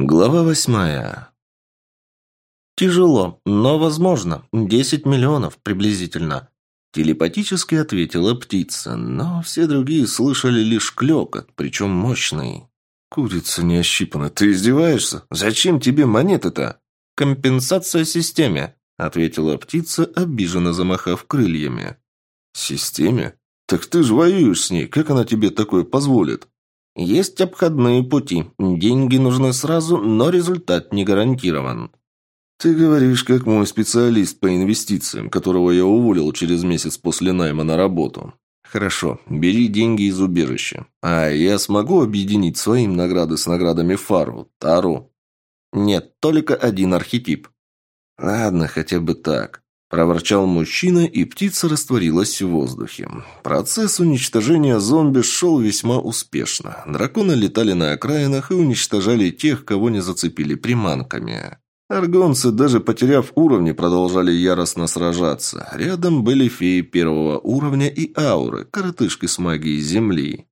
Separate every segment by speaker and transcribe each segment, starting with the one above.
Speaker 1: Глава восьмая. «Тяжело, но возможно. Десять миллионов приблизительно», – телепатически ответила птица, но все другие слышали лишь клёкот, причем мощный.
Speaker 2: «Курица не ощипана. Ты издеваешься? Зачем тебе монеты-то?»
Speaker 1: «Компенсация системе», – ответила птица, обиженно замахав крыльями.
Speaker 2: «Системе? Так ты же воюешь с ней. Как она тебе такое позволит?»
Speaker 1: Есть обходные пути. Деньги нужны сразу, но результат не гарантирован.
Speaker 2: Ты говоришь, как мой специалист по инвестициям, которого я уволил через месяц после найма на работу. Хорошо, бери деньги из убежища. А я смогу объединить своим награды с наградами Фару, Тару?
Speaker 1: Нет, только один архетип.
Speaker 2: Ладно, хотя бы так. Проворчал мужчина, и птица растворилась в воздухе. Процесс уничтожения зомби шел весьма успешно. Драконы летали на окраинах и уничтожали тех, кого не зацепили приманками. Аргонцы, даже потеряв уровни, продолжали яростно сражаться. Рядом были феи первого уровня и ауры, коротышки с магией земли.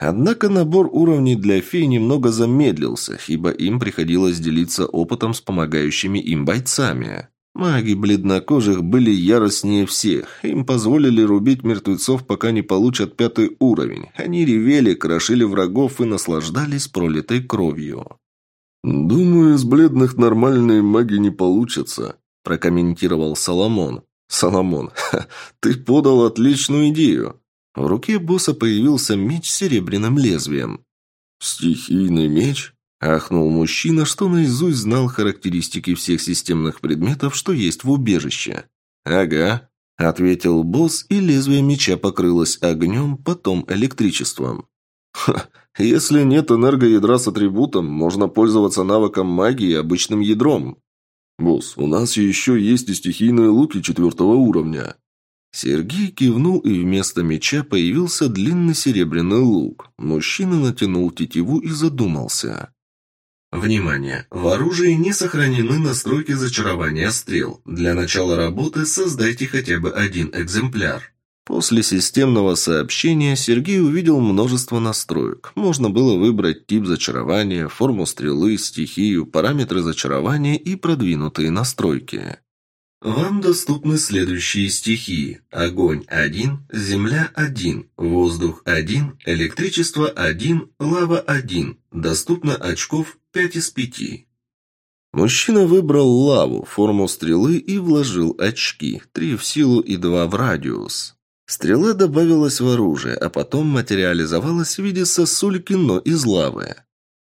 Speaker 2: Однако набор уровней для фей немного замедлился, ибо им приходилось делиться опытом с помогающими им бойцами. Маги бледнокожих были яростнее всех. Им позволили рубить мертвецов, пока не получат пятый уровень. Они ревели, крошили врагов и наслаждались пролитой кровью. «Думаю, из бледных нормальные маги не получатся», – прокомментировал Соломон. «Соломон, ха, ты подал отличную идею». В руке босса появился меч с серебряным лезвием. «Стихийный меч?» Ахнул мужчина, что наизусть знал характеристики всех системных предметов, что есть в убежище. «Ага», — ответил босс, и лезвие меча покрылось огнем, потом электричеством. «Ха, если нет энергоядра с атрибутом, можно пользоваться навыком магии обычным ядром». «Босс, у нас еще есть и стихийные луки четвертого уровня». Сергей кивнул, и вместо меча появился длинный серебряный лук. Мужчина натянул тетиву и задумался.
Speaker 3: Внимание! В оружии не сохранены настройки зачарования стрел. Для начала работы создайте хотя бы один экземпляр.
Speaker 1: После системного сообщения Сергей увидел множество настроек. Можно было выбрать тип зачарования, форму стрелы, стихию, параметры зачарования и продвинутые настройки.
Speaker 3: Вам доступны следующие стихии. Огонь 1, земля 1, воздух 1, электричество 1, лава 1. Доступно очков 5 из 5.
Speaker 1: Мужчина выбрал лаву, форму стрелы и вложил очки, три в силу и два в радиус. Стрела добавилась в оружие, а потом материализовалась в виде сосульки, но из лавы.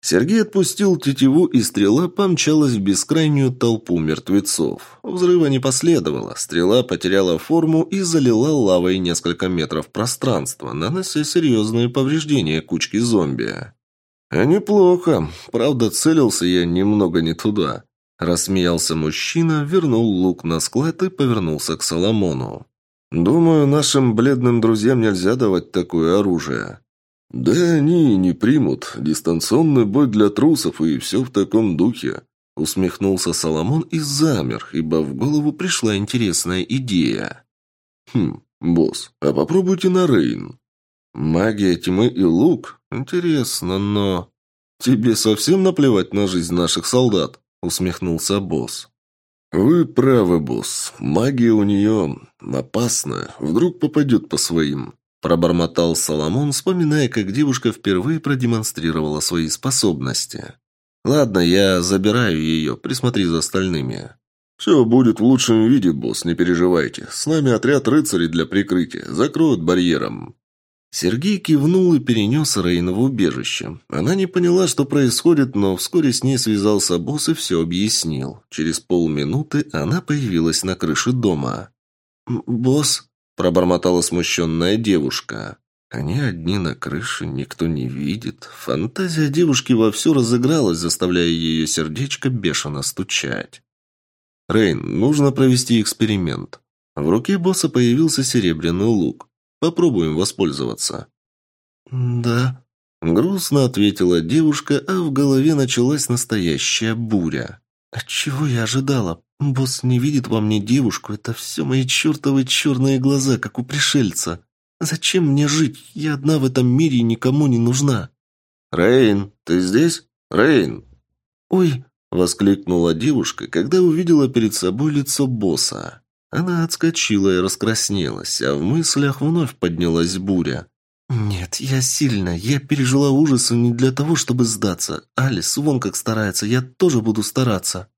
Speaker 1: Сергей отпустил тетиву, и стрела помчалась в бескрайнюю толпу мертвецов. Взрыва не последовало, стрела потеряла форму и залила лавой несколько метров пространства, нанося серьезные повреждения кучке зомби. «А неплохо. Правда, целился я немного не туда». Рассмеялся мужчина, вернул лук на склад и повернулся к Соломону. «Думаю, нашим бледным друзьям нельзя давать такое оружие». «Да они не примут. Дистанционный бой для трусов и все в таком духе», усмехнулся Соломон и замер, ибо в голову пришла интересная идея. «Хм, босс, а попробуйте на Рейн». «Магия тьмы и лук? Интересно, но...» «Тебе совсем наплевать на жизнь наших солдат?» — усмехнулся босс. «Вы правы, босс. Магия у нее опасная. Вдруг попадет по своим». Пробормотал Соломон, вспоминая, как девушка впервые продемонстрировала свои способности. «Ладно, я забираю ее, присмотри за остальными». «Все будет в лучшем виде, босс, не переживайте. С нами отряд рыцарей для прикрытия. Закроют барьером». Сергей кивнул и перенес Рейна в убежище. Она не поняла, что происходит, но вскоре с ней связался босс и все объяснил. Через полминуты она появилась на крыше дома. «Босс?» – пробормотала смущенная девушка. Они одни на крыше, никто не видит. Фантазия девушки вовсю разыгралась, заставляя ее сердечко бешено стучать. «Рейн, нужно провести эксперимент». В руке босса появился серебряный лук. Попробуем воспользоваться». «Да», — грустно ответила девушка, а в голове началась настоящая буря. «Отчего я ожидала? Босс не видит во мне девушку, это все мои чертовы черные глаза, как у пришельца. Зачем мне жить? Я одна в этом мире и никому не нужна». «Рейн, ты здесь? Рейн!» «Ой!» – воскликнула девушка, когда увидела перед собой лицо босса. Она отскочила и раскраснелась, а в мыслях вновь поднялась буря. «Нет, я сильно. Я пережила ужасы не для того, чтобы сдаться. Алис вон как старается, я тоже буду стараться».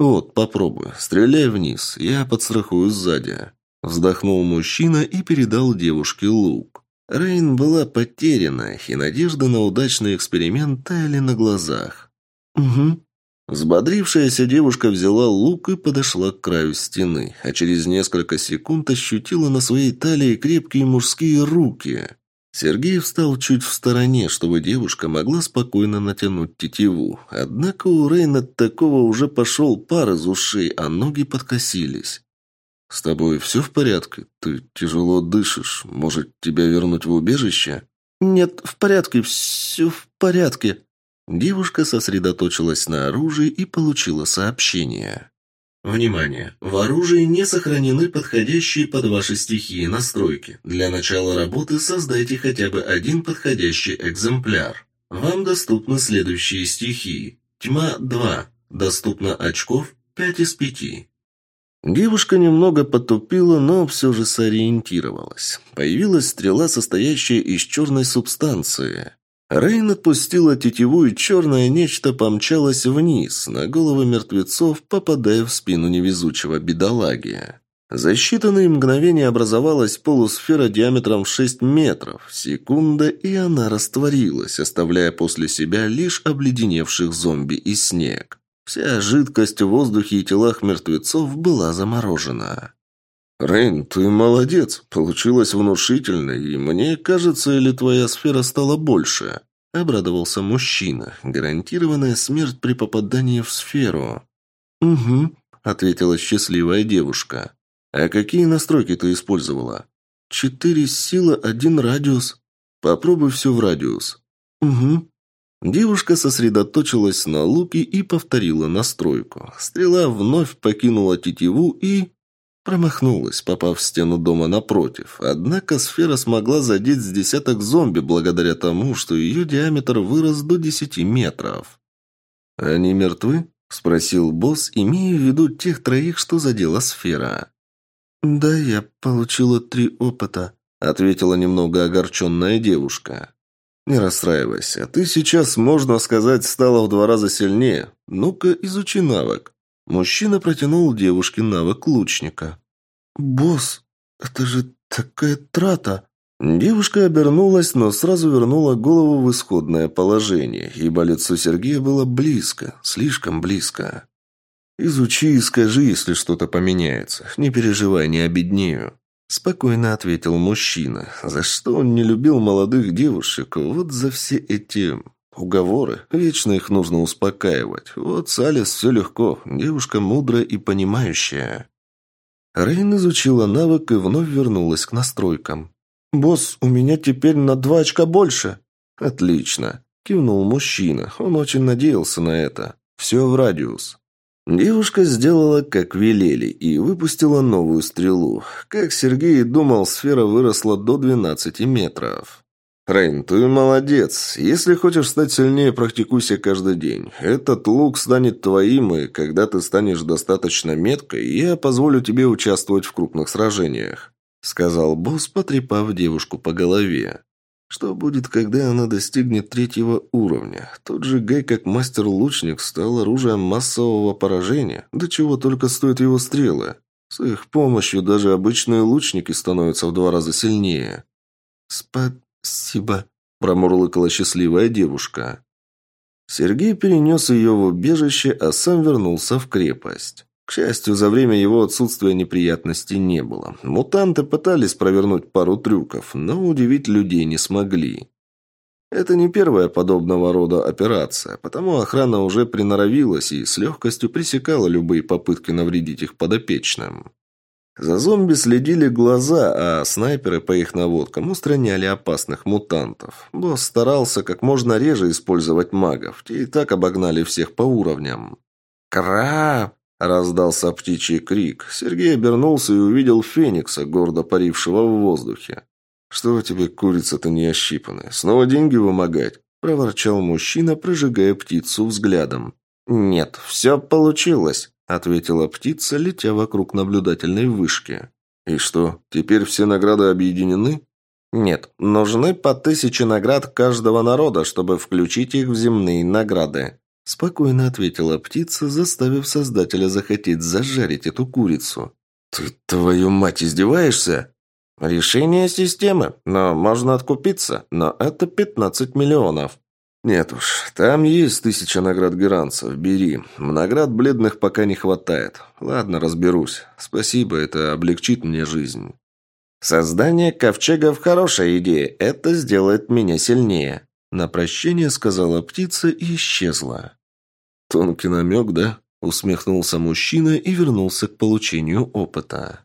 Speaker 2: «Вот, попробуй. Стреляй вниз. Я подстрахую сзади». Вздохнул мужчина и передал девушке лук. Рейн была потеряна, и надежды на удачный эксперимент таяли на глазах.
Speaker 1: «Угу».
Speaker 2: Взбодрившаяся девушка взяла лук и подошла к краю стены, а через несколько секунд ощутила на своей талии крепкие мужские руки. Сергей встал чуть в стороне, чтобы девушка могла спокойно натянуть тетиву. Однако у Рейна такого уже пошел пар из ушей, а ноги подкосились. «С тобой все в порядке? Ты тяжело дышишь. Может, тебя вернуть в убежище?»
Speaker 1: «Нет, в порядке, все в порядке».
Speaker 2: Девушка сосредоточилась на оружии и получила сообщение.
Speaker 3: Внимание! В оружии не сохранены подходящие под ваши стихии настройки. Для начала работы создайте хотя бы один подходящий экземпляр. Вам доступны следующие стихии. Тьма 2. Доступно очков 5 из 5.
Speaker 2: Девушка немного потупила, но все же сориентировалась. Появилась стрела, состоящая из черной субстанции. Рейн отпустила тетиву, и черное нечто помчалось вниз, на головы мертвецов, попадая в спину невезучего бедолаги. За считанные мгновения образовалась полусфера диаметром в 6 метров. Секунда, и она растворилась, оставляя после себя лишь обледеневших зомби и снег. Вся жидкость в воздухе и телах мертвецов была заморожена. «Рейн, ты молодец. Получилось внушительно, и мне кажется, или твоя сфера стала больше?» Обрадовался мужчина. Гарантированная смерть при попадании в сферу.
Speaker 1: «Угу», —
Speaker 2: ответила счастливая девушка. «А какие настройки ты использовала?»
Speaker 1: «Четыре сила, один радиус».
Speaker 2: «Попробуй все в радиус».
Speaker 1: «Угу».
Speaker 2: Девушка сосредоточилась на луке и повторила настройку. Стрела вновь покинула тетиву и... Промахнулась, попав в стену дома напротив. Однако сфера смогла задеть с десяток зомби благодаря тому, что ее диаметр вырос до десяти метров. «Они мертвы?» – спросил босс, имея в виду тех троих, что задела сфера.
Speaker 1: «Да, я получила три опыта», –
Speaker 2: ответила немного огорченная девушка. «Не расстраивайся. Ты сейчас, можно сказать, стала в два раза сильнее. Ну-ка, изучи навык». Мужчина протянул девушке навык лучника.
Speaker 1: «Босс, это же такая трата!»
Speaker 2: Девушка обернулась, но сразу вернула голову в исходное положение, ибо лицо Сергея было близко, слишком близко. «Изучи и скажи, если что-то поменяется. Не переживай, не обеднею». Спокойно ответил мужчина. За что он не любил молодых девушек? Вот за все эти уговоры. Вечно их нужно успокаивать. Вот с Алис все легко. Девушка мудрая и понимающая. Рейн изучила навык и вновь вернулась к настройкам.
Speaker 1: «Босс, у меня теперь на два очка больше».
Speaker 2: «Отлично», – кивнул мужчина. Он очень надеялся на это. «Все в радиус». Девушка сделала, как велели, и выпустила новую стрелу. Как Сергей думал, сфера выросла до 12 метров. «Рейн, ты молодец. Если хочешь стать сильнее, практикуйся каждый день. Этот лук станет твоим, и когда ты станешь достаточно меткой, я позволю тебе участвовать в крупных сражениях», — сказал босс, потрепав девушку по голове. Что будет, когда она достигнет третьего уровня? Тот же Гай, как мастер-лучник, стал оружием массового поражения. До чего только стоят его стрелы. С их помощью даже обычные лучники становятся в два раза сильнее.
Speaker 1: «Спасибо», –
Speaker 2: промурлыкала счастливая девушка. Сергей перенес ее в убежище, а сам вернулся в крепость. К счастью, за время его отсутствия неприятностей не было. Мутанты пытались провернуть пару трюков, но удивить людей не смогли. Это не первая подобного рода операция, потому охрана уже приноровилась и с легкостью пресекала любые попытки навредить их подопечным. За зомби следили глаза, а снайперы по их наводкам устраняли опасных мутантов. Босс старался как можно реже использовать магов, те и так обогнали всех по уровням. «Краб!» Раздался птичий крик. Сергей обернулся и увидел Феникса, гордо парившего в воздухе. «Что тебе, курица-то не ощипанная? Снова деньги вымогать?» – проворчал мужчина, прожигая птицу взглядом. «Нет, все получилось», — ответила птица, летя вокруг наблюдательной вышки. «И что, теперь все награды объединены?» «Нет, нужны по тысяче наград каждого народа, чтобы включить их в земные награды», — спокойно ответила птица, заставив создателя захотеть зажарить эту курицу. «Ты, твою мать, издеваешься?» «Решение системы, но можно откупиться, но это 15 миллионов». «Нет уж, там есть тысяча наград геранцев, бери. Наград бледных пока не хватает. Ладно, разберусь. Спасибо, это облегчит мне жизнь». «Создание ковчегов – хорошая идея. Это сделает меня сильнее», – на прощение сказала птица и исчезла.
Speaker 1: «Тонкий намек, да?» – усмехнулся мужчина и вернулся к получению опыта.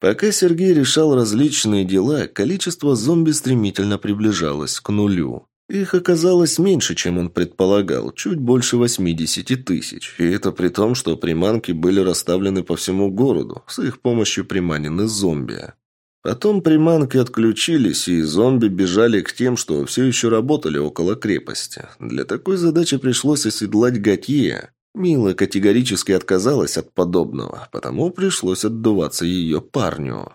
Speaker 1: Пока Сергей решал различные дела, количество зомби стремительно приближалось к нулю. Их оказалось меньше, чем он предполагал, чуть больше 80 тысяч. И это при том, что приманки были расставлены по всему городу, с их помощью приманены зомби. Потом приманки отключились, и зомби бежали к тем, что все еще работали около крепости. Для такой задачи пришлось оседлать Готье. Мила категорически отказалась от подобного, потому пришлось отдуваться ее парню.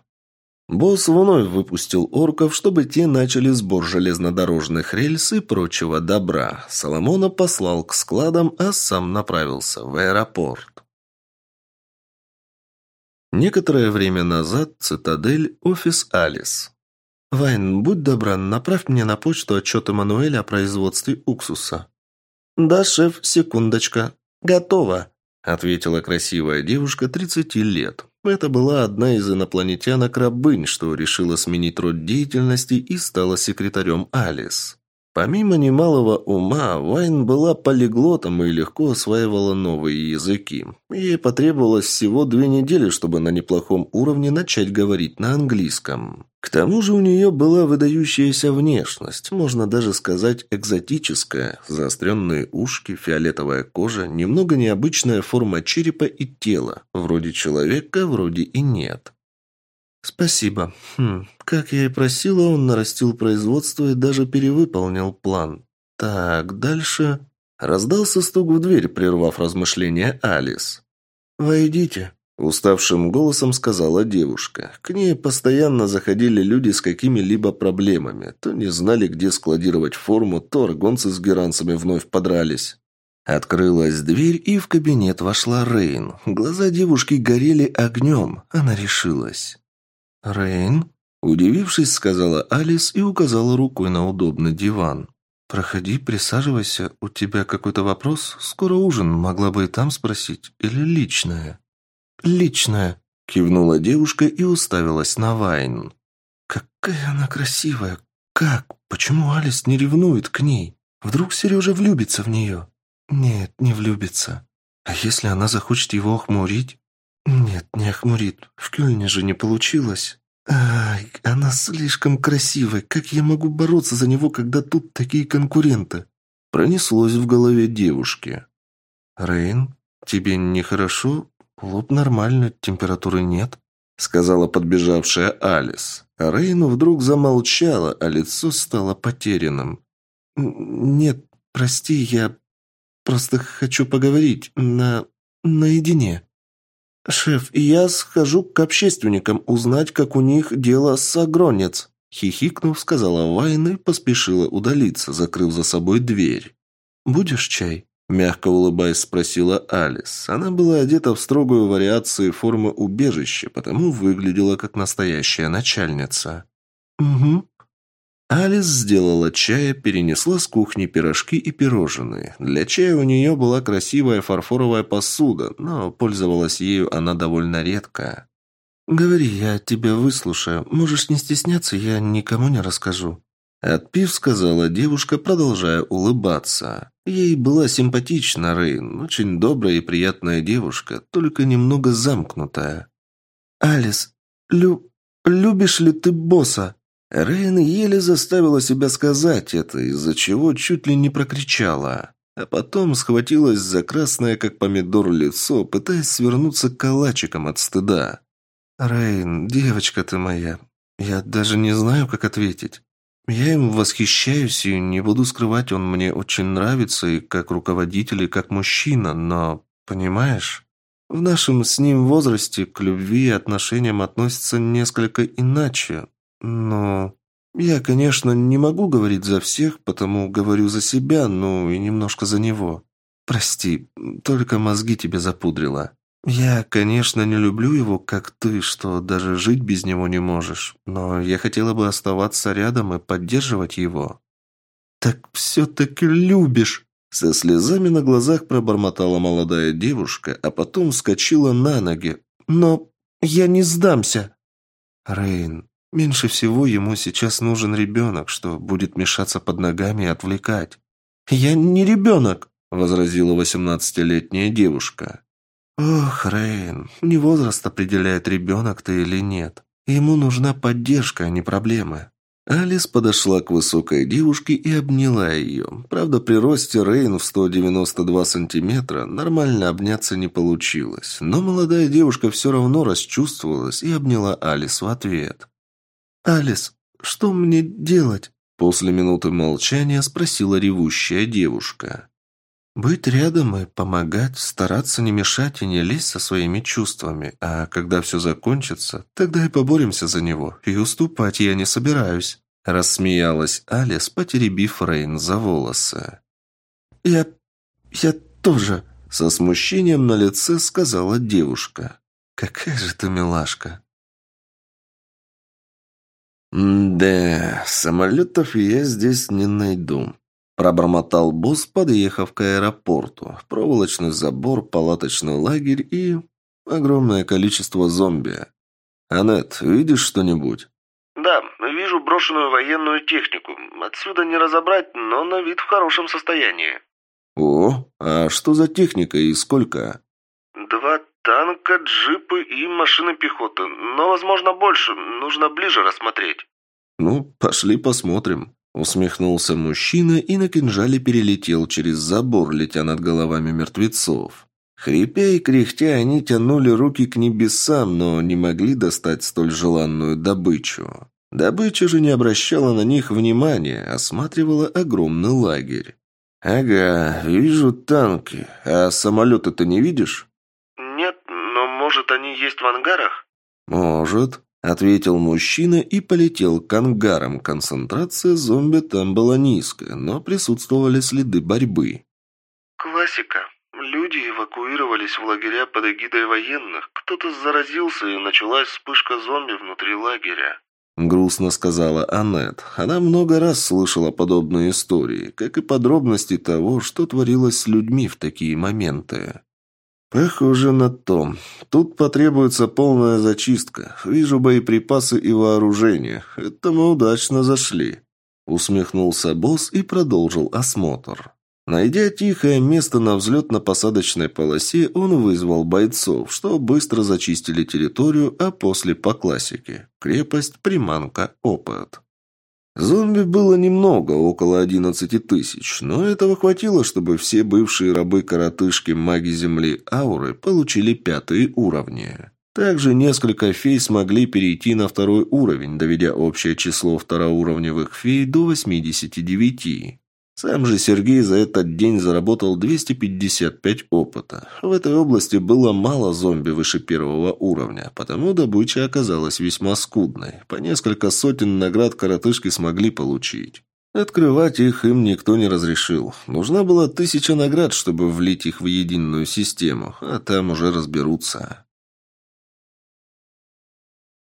Speaker 1: Босс вновь выпустил орков, чтобы те начали сбор железнодорожных рельс и прочего добра. Соломона послал к складам, а сам направился в аэропорт. Некоторое время назад цитадель, офис Алис. «Вайн, будь добра, направь мне на почту отчет Эммануэля о производстве уксуса». «Да, шеф, секундочка. Готово», — ответила красивая девушка 30 лет. Это была одна из инопланетянок-рабынь, что решила сменить род деятельности и стала секретарем Алис. Помимо немалого ума, Вайн была полиглотом и легко осваивала новые языки. Ей потребовалось всего две недели, чтобы на неплохом уровне начать говорить на английском. К тому же у нее была выдающаяся внешность, можно даже сказать экзотическая. Заостренные ушки, фиолетовая кожа, немного необычная форма черепа и тела. Вроде человека, вроде и нет. «Спасибо. Хм, как я и просила, он нарастил производство и даже перевыполнил план. Так, дальше...» Раздался стук в дверь, прервав размышления Алис. «Войдите», — уставшим голосом сказала девушка. К ней постоянно заходили люди с какими-либо проблемами. То не знали, где складировать форму, то аргонцы с геранцами вновь подрались. Открылась дверь, и в кабинет вошла Рейн. Глаза девушки горели огнем. Она решилась. «Рейн?» Удивившись, сказала Алис и указала рукой на удобный диван. «Проходи, присаживайся. У тебя какой-то вопрос? Скоро ужин. Могла бы и там спросить. Или личное?» «Личное», — кивнула девушка и уставилась на Вайн. «Какая она красивая! Как? Почему Алис не ревнует к ней? Вдруг Сережа влюбится в нее?» «Нет, не влюбится. А если она захочет его охмурить?» «Нет, не охмурит. В Кёльне же не получилось. Ай, она слишком красивая. Как я могу бороться за него, когда тут такие конкуренты?» Пронеслось в голове девушки. «Рейн, тебе нехорошо? Лоб нормально, температуры нет», — сказала подбежавшая Алис. А Рейн вдруг замолчала, а лицо стало потерянным. «Нет, прости, я просто хочу поговорить на... наедине». «Шеф, я схожу к общественникам узнать, как у них дело с огронец», хихикнув, сказала Вайн и поспешила удалиться, закрыв за собой дверь. «Будешь чай?» Мягко улыбаясь, спросила Алис. Она была одета в строгую вариацию формы убежища, потому выглядела как настоящая начальница. «Угу», Алис сделала чая, перенесла с кухни пирожки и пирожные. Для чая у нее была красивая фарфоровая посуда, но пользовалась ею она довольно редко. «Говори, я тебя выслушаю. Можешь не стесняться, я никому не расскажу». Отпив, сказала девушка, продолжая улыбаться. Ей была симпатична Рейн, очень добрая и приятная девушка, только немного замкнутая. «Алис, лю... любишь ли ты босса?» Рейн еле заставила себя сказать это, из-за чего чуть ли не прокричала. А потом схватилась за красное, как помидор, лицо, пытаясь свернуться калачиком от стыда. «Рейн, девочка ты моя, я даже не знаю, как ответить.
Speaker 2: Я им восхищаюсь и не буду скрывать, он мне очень нравится и как руководитель, и как мужчина, но, понимаешь, в нашем с ним возрасте к любви и отношениям относятся несколько иначе. Но я, конечно, не могу говорить за всех, потому говорю за себя, ну и немножко за него. Прости, только мозги тебе запудрила. «Я, конечно, не люблю его, как ты, что даже жить без него не можешь, но я хотела бы оставаться рядом и поддерживать его». «Так все-таки любишь!» Со слезами на глазах пробормотала молодая девушка, а потом вскочила на ноги. «Но я не сдамся!» «Рейн, меньше всего ему сейчас нужен ребенок, что будет мешаться под ногами и отвлекать». «Я не ребенок!» – возразила восемнадцатилетняя девушка. «Ох, Рейн, не возраст определяет, ребенок ты или нет. Ему нужна поддержка, а не проблемы». Алис подошла к высокой девушке и обняла ее. Правда, при росте Рейн в 192 сантиметра нормально обняться не получилось. Но молодая девушка все равно расчувствовалась и обняла Алис в ответ. «Алис, что мне делать?» После минуты молчания спросила ревущая девушка. Быть рядом и помогать, стараться не мешать и не лезть со своими чувствами. А когда все закончится, тогда и поборемся за него. И уступать я не собираюсь. Рассмеялась Алис, потеребив Рейн за волосы. «Я... я тоже...» Со смущением на лице сказала девушка. «Какая же ты милашка!»
Speaker 1: «Да, самолетов я здесь не найду. Пробормотал босс, подъехав к аэропорту. Проволочный забор, палаточный лагерь и... огромное количество зомби. «Аннет, видишь что-нибудь?»
Speaker 2: «Да, вижу брошенную военную технику. Отсюда не разобрать, но на вид в хорошем состоянии».
Speaker 1: «О, а что за техника и сколько?»
Speaker 2: «Два танка, джипы и машины пехоты. Но, возможно, больше. Нужно ближе рассмотреть».
Speaker 1: «Ну, пошли посмотрим». Усмехнулся мужчина и на кинжале перелетел через забор, летя над головами мертвецов. Хрипя и кряхтя, они тянули руки к небесам, но не могли достать столь желанную добычу. Добыча же не обращала на них внимания, осматривала огромный лагерь. «Ага, вижу танки. А самолеты ты не видишь?»
Speaker 2: «Нет, но, может, они есть в ангарах?»
Speaker 1: «Может», Ответил мужчина и полетел к ангарам. Концентрация зомби там была низкая, но присутствовали следы борьбы.
Speaker 2: «Классика. Люди эвакуировались в лагеря под эгидой военных. Кто-то заразился, и началась вспышка зомби внутри лагеря».
Speaker 1: Грустно сказала Аннет. Она много раз слышала подобные истории, как и подробности того, что творилось с людьми в такие моменты. «Похоже на то. Тут потребуется полная зачистка. Вижу боеприпасы и вооружение. Это мы удачно зашли». Усмехнулся босс и продолжил осмотр. Найдя тихое место на взлетно-посадочной полосе, он вызвал бойцов, что быстро зачистили территорию, а после по классике. Крепость, приманка, опыт. Зомби было немного, около одиннадцати тысяч, но этого хватило, чтобы все бывшие рабы-коротышки маги Земли Ауры получили пятые уровни. Также несколько фей смогли перейти на второй уровень, доведя общее число второуровневых фей до 89. Сам же Сергей за этот день заработал 255 опыта. В этой области было мало зомби выше первого уровня, потому добыча оказалась весьма скудной. По несколько сотен наград коротышки смогли получить. Открывать их им никто не разрешил. Нужна была тысяча наград, чтобы влить их в единую систему, а там уже разберутся.